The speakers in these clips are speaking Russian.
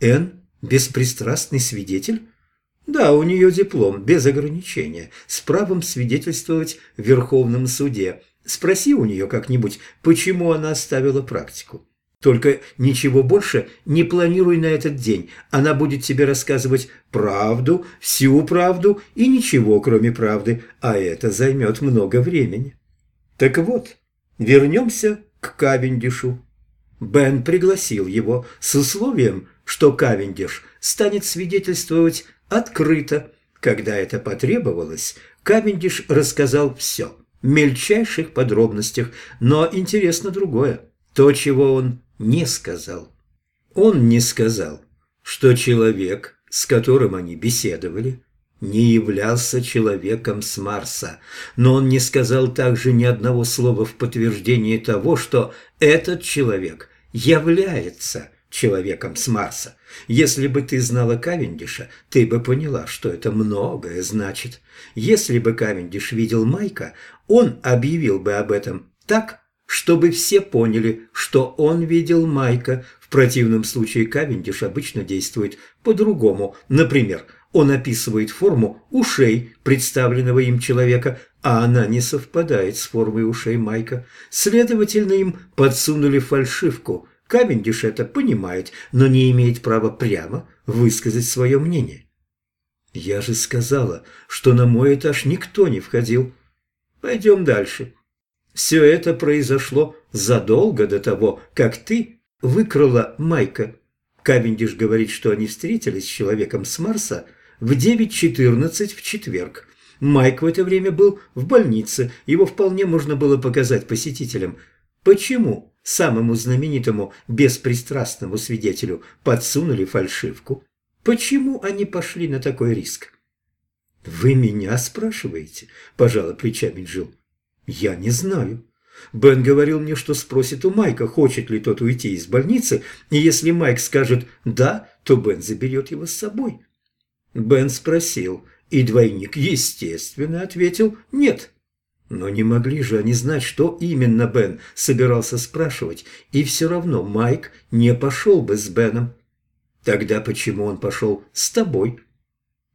Энн – беспристрастный свидетель? Да, у нее диплом, без ограничения, с правом свидетельствовать в Верховном суде. Спроси у нее как-нибудь, почему она оставила практику. Только ничего больше не планируй на этот день. Она будет тебе рассказывать правду, всю правду и ничего, кроме правды, а это займет много времени. Так вот, вернемся к Кавендишу. Бен пригласил его с условием, что Кавендиш станет свидетельствовать открыто. Когда это потребовалось, Кавендиш рассказал все, в мельчайших подробностях, но интересно другое, то, чего он не сказал. Он не сказал, что человек, с которым они беседовали, не являлся человеком с Марса, но он не сказал также ни одного слова в подтверждении того, что этот человек является человеком с Марса. Если бы ты знала Кавендиша, ты бы поняла, что это многое значит. Если бы Кавендиш видел Майка, он объявил бы об этом так, чтобы все поняли, что он видел Майка. В противном случае Кавендиш обычно действует по-другому. Например, он описывает форму ушей представленного им человека, а она не совпадает с формой ушей Майка. Следовательно, им подсунули фальшивку. Кавендиш это понимает, но не имеет права прямо высказать свое мнение. «Я же сказала, что на мой этаж никто не входил. Пойдем дальше. Все это произошло задолго до того, как ты выкрала Майка. Кавендиш говорит, что они встретились с человеком с Марса в 9.14 в четверг. Майк в это время был в больнице, его вполне можно было показать посетителям. Почему самому знаменитому беспристрастному свидетелю подсунули фальшивку? Почему они пошли на такой риск? «Вы меня спрашиваете?» – пожала плечами Джилл. «Я не знаю. Бен говорил мне, что спросит у Майка, хочет ли тот уйти из больницы, и если Майк скажет «да», то Бен заберет его с собой. Бен спросил, и двойник, естественно, ответил «нет». Но не могли же они знать, что именно Бен собирался спрашивать, и все равно Майк не пошел бы с Беном. Тогда почему он пошел с тобой?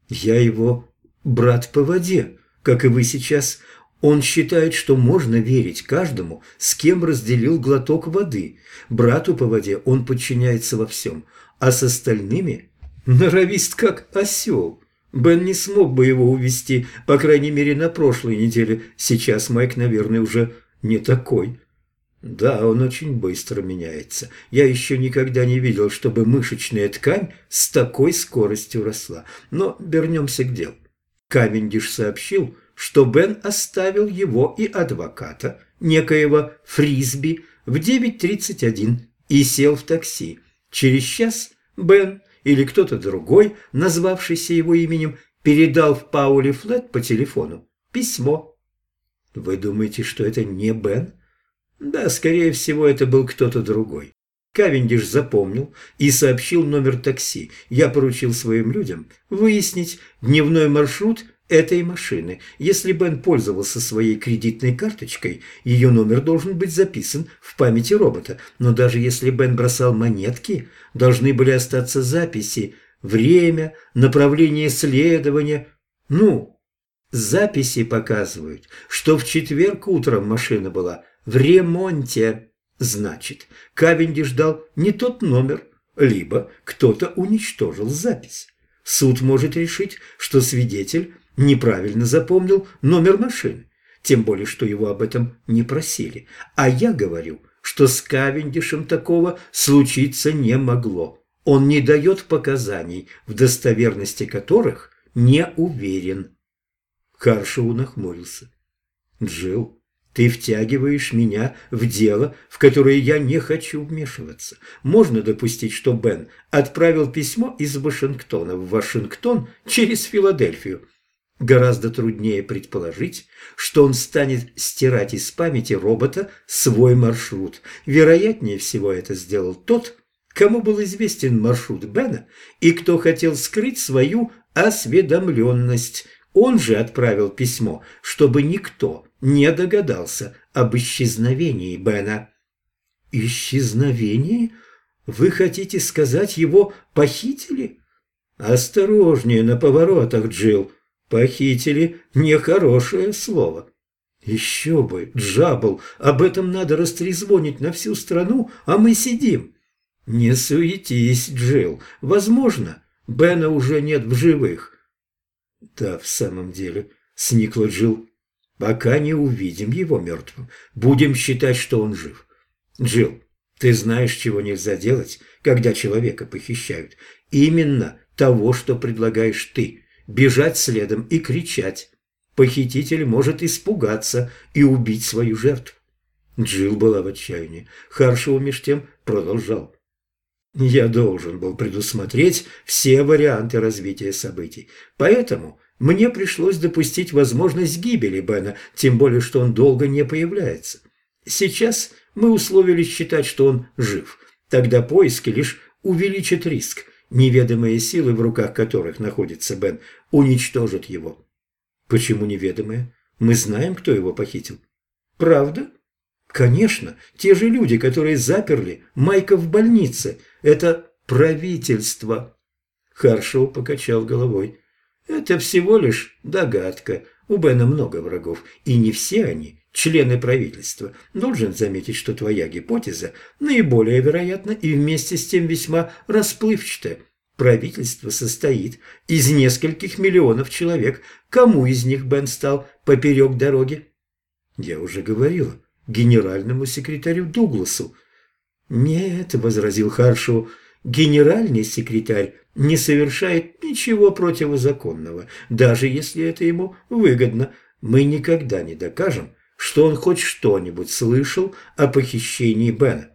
Я его брат по воде, как и вы сейчас. Он считает, что можно верить каждому, с кем разделил глоток воды. Брату по воде он подчиняется во всем, а с остальными норовист как осел. Бен не смог бы его увести, по крайней мере, на прошлой неделе. Сейчас Майк, наверное, уже не такой. Да, он очень быстро меняется. Я еще никогда не видел, чтобы мышечная ткань с такой скоростью росла. Но вернемся к делу. Кавендиш сообщил, что Бен оставил его и адвоката, некоего Фрисби, в 9.31 и сел в такси. Через час Бен или кто-то другой, назвавшийся его именем, передал в Паули Флет по телефону письмо. Вы думаете, что это не Бен? Да, скорее всего, это был кто-то другой. Кавендиш запомнил и сообщил номер такси. Я поручил своим людям выяснить дневной маршрут этой машины. Если Бен пользовался своей кредитной карточкой, ее номер должен быть записан в памяти робота. Но даже если Бен бросал монетки, должны были остаться записи, время, направление следования. Ну, записи показывают, что в четверг утром машина была в ремонте. Значит, Кавенди ждал не тот номер, либо кто-то уничтожил запись. Суд может решить, что свидетель неправильно запомнил номер машины, тем более, что его об этом не просили. А я говорю, что с Кавендишем такого случиться не могло. Он не дает показаний, в достоверности которых не уверен. Каршоу нахмурился. Джилл, ты втягиваешь меня в дело, в которое я не хочу вмешиваться. Можно допустить, что Бен отправил письмо из Вашингтона в Вашингтон через Филадельфию. Гораздо труднее предположить, что он станет стирать из памяти робота свой маршрут. Вероятнее всего это сделал тот, кому был известен маршрут Бена и кто хотел скрыть свою осведомленность. Он же отправил письмо, чтобы никто не догадался об исчезновении Бена. «Исчезновении? Вы хотите сказать, его похитили? Осторожнее на поворотах, Джилл. Похитили – нехорошее слово. Еще бы, Джабл, об этом надо растрезвонить на всю страну, а мы сидим. Не суетись, Джилл. Возможно, Бена уже нет в живых. Да, в самом деле, сникла Джилл. Пока не увидим его мертвым, будем считать, что он жив. Джилл, ты знаешь, чего нельзя делать, когда человека похищают. Именно того, что предлагаешь ты. Бежать следом и кричать. Похититель может испугаться и убить свою жертву. Джилл была в отчаянии. Харшоу меж тем продолжал. Я должен был предусмотреть все варианты развития событий. Поэтому мне пришлось допустить возможность гибели Бена, тем более, что он долго не появляется. Сейчас мы условились считать, что он жив. Тогда поиски лишь увеличат риск. Неведомые силы, в руках которых находится Бен, уничтожат его. Почему неведомые? Мы знаем, кто его похитил. Правда? Конечно, те же люди, которые заперли Майка в больнице. Это правительство. Харшоу покачал головой. Это всего лишь догадка. У Бена много врагов, и не все они члены правительства. Должен заметить, что твоя гипотеза наиболее вероятна и вместе с тем весьма расплывчатая. Правительство состоит из нескольких миллионов человек. Кому из них Бен стал поперек дороги? Я уже говорила, генеральному секретарю Дугласу. Нет, возразил Харшоу, генеральный секретарь не совершает ничего противозаконного, даже если это ему выгодно. Мы никогда не докажем, что он хоть что-нибудь слышал о похищении Бена.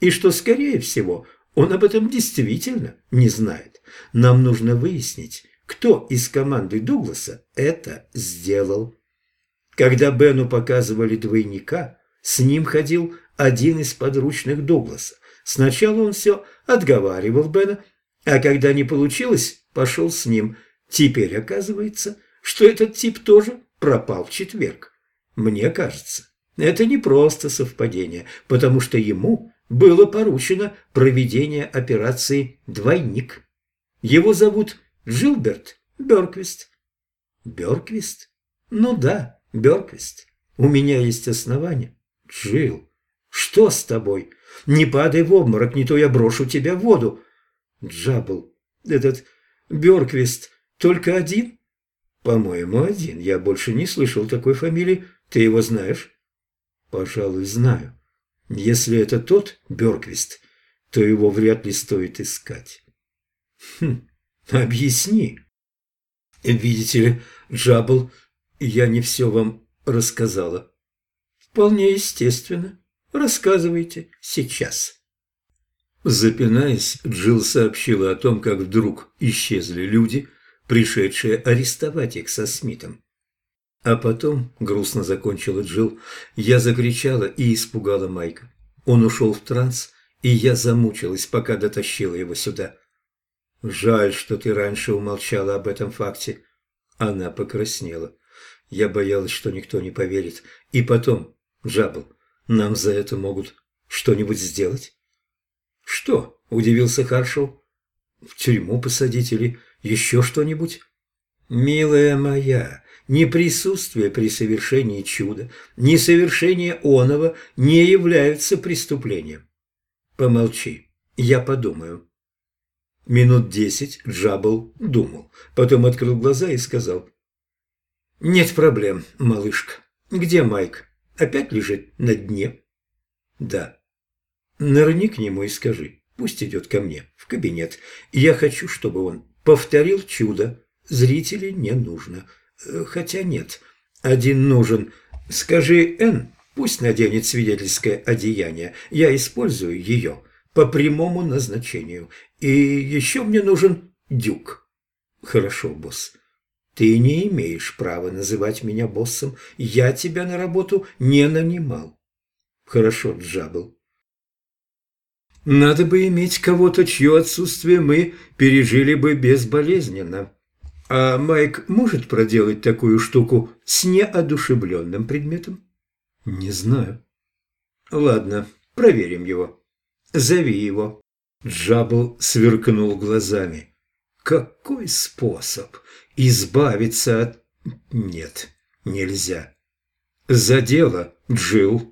И что, скорее всего, он об этом действительно не знает. Нам нужно выяснить, кто из команды Дугласа это сделал. Когда Бену показывали двойника, с ним ходил один из подручных Дугласа. Сначала он все отговаривал Бена, а когда не получилось, пошел с ним. Теперь оказывается, что этот тип тоже пропал в четверг. Мне кажется, это не просто совпадение, потому что ему было поручено проведение операции «Двойник». Его зовут Джилберт Бёрквист. Бёрквист? Ну да, Бёрквист. У меня есть основания. Джилл, что с тобой? Не падай в обморок, не то я брошу тебя в воду. Джабл, этот Бёрквист только один? По-моему, один. Я больше не слышал такой фамилии. Ты его знаешь? Пожалуй, знаю. Если это тот Бёрквист, то его вряд ли стоит искать. Хм, объясни. Видите ли, Джабл, я не все вам рассказала. Вполне естественно. Рассказывайте сейчас. Запинаясь, Джилл сообщила о том, как вдруг исчезли люди, пришедшие арестовать их со Смитом. А потом, грустно закончила Джилл, я закричала и испугала Майка. Он ушел в транс, и я замучилась, пока дотащила его сюда. Жаль, что ты раньше умолчала об этом факте. Она покраснела. Я боялась, что никто не поверит. И потом, Джабл, нам за это могут что-нибудь сделать? Что? Удивился Харшоу. В тюрьму посадить или еще что-нибудь? Милая моя, ни присутствие при совершении чуда, ни совершение оного не являются преступлением. Помолчи, я подумаю. Минут десять Джабл думал, потом открыл глаза и сказал. «Нет проблем, малышка. Где Майк? Опять лежит на дне?» «Да». «Нырни к нему и скажи, пусть идет ко мне в кабинет. Я хочу, чтобы он повторил чудо. Зрителей не нужно». Э, хотя нет, один нужен. Скажи Н, пусть наденет свидетельское одеяние. Я использую ее по прямому назначению. И еще мне нужен дюк. Хорошо, босс. Ты не имеешь права называть меня боссом. Я тебя на работу не нанимал. Хорошо, Джабл. Надо бы иметь кого-то, чье отсутствие мы пережили бы безболезненно. А Майк может проделать такую штуку с неодушевленным предметом? Не знаю. Ладно, проверим его. Зови его. Джабл сверкнул глазами. Какой способ избавиться от... Нет, нельзя. За дело, Джилл.